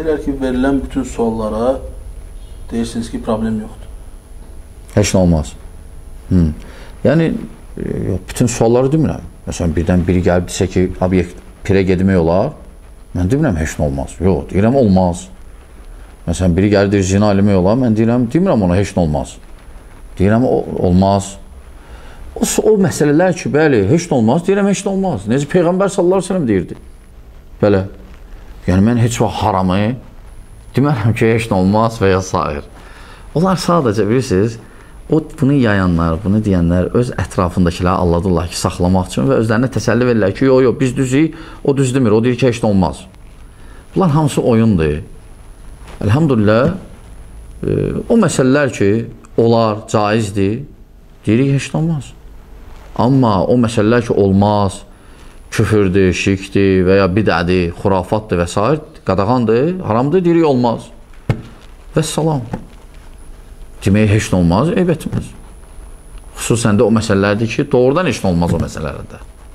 Deyirlər ki, verilən bütün suallara deyirsiniz ki, problem yoxdur. Heç nə olmaz. Hı. Yəni e, yox, bütün sualları demirəm. Məsələn, birdən biri gəlib desə ki, obyekt pirə getmək olar. Mən demirəm heç nə olmaz. Yox, deyirəm olmaz. Məsələn, biri gəlir deyir zina eləmək olar. Mən deyirəm, demirəm ona heç nə olmaz. Deyirəm o, olmaz. O, o məsələlər ki, bəli, heç nə olmaz. Deyirəm heç nə olmaz. Necə peyğəmbər sallallahu əleyhi və səlləm deyirdi. Belə. Yəni mən heç vaxt haramı demərəm ki, heç nə olmaz və ya sair. Onlar sadəcə bilirsiniz, o bunu yayanlar, bunu deyənlər öz ətrafındakiləri alladırlar ki, saxlamaq üçün və özlərinə təsəlli verirlər ki, yox, yox, biz düzük, o düz demir, o deyir ki, heç nə olmaz. Bunlar hamısı oyundur. Elhamdülillah, e, o məsələlər ki, olar, caizdir, deyirik, heç nə olmaz. Amma o məsələlər ki, olmaz, küfürdür, şirkdir və ya bidədir, xurafatdır və s. qadağandır, haramdır, deyirik, olmaz. Və salam. Demək heç nə olmaz, eyb etməz. Xüsusən də o məsələlərdir ki, doğrudan heç nə olmaz o məsələlərdə.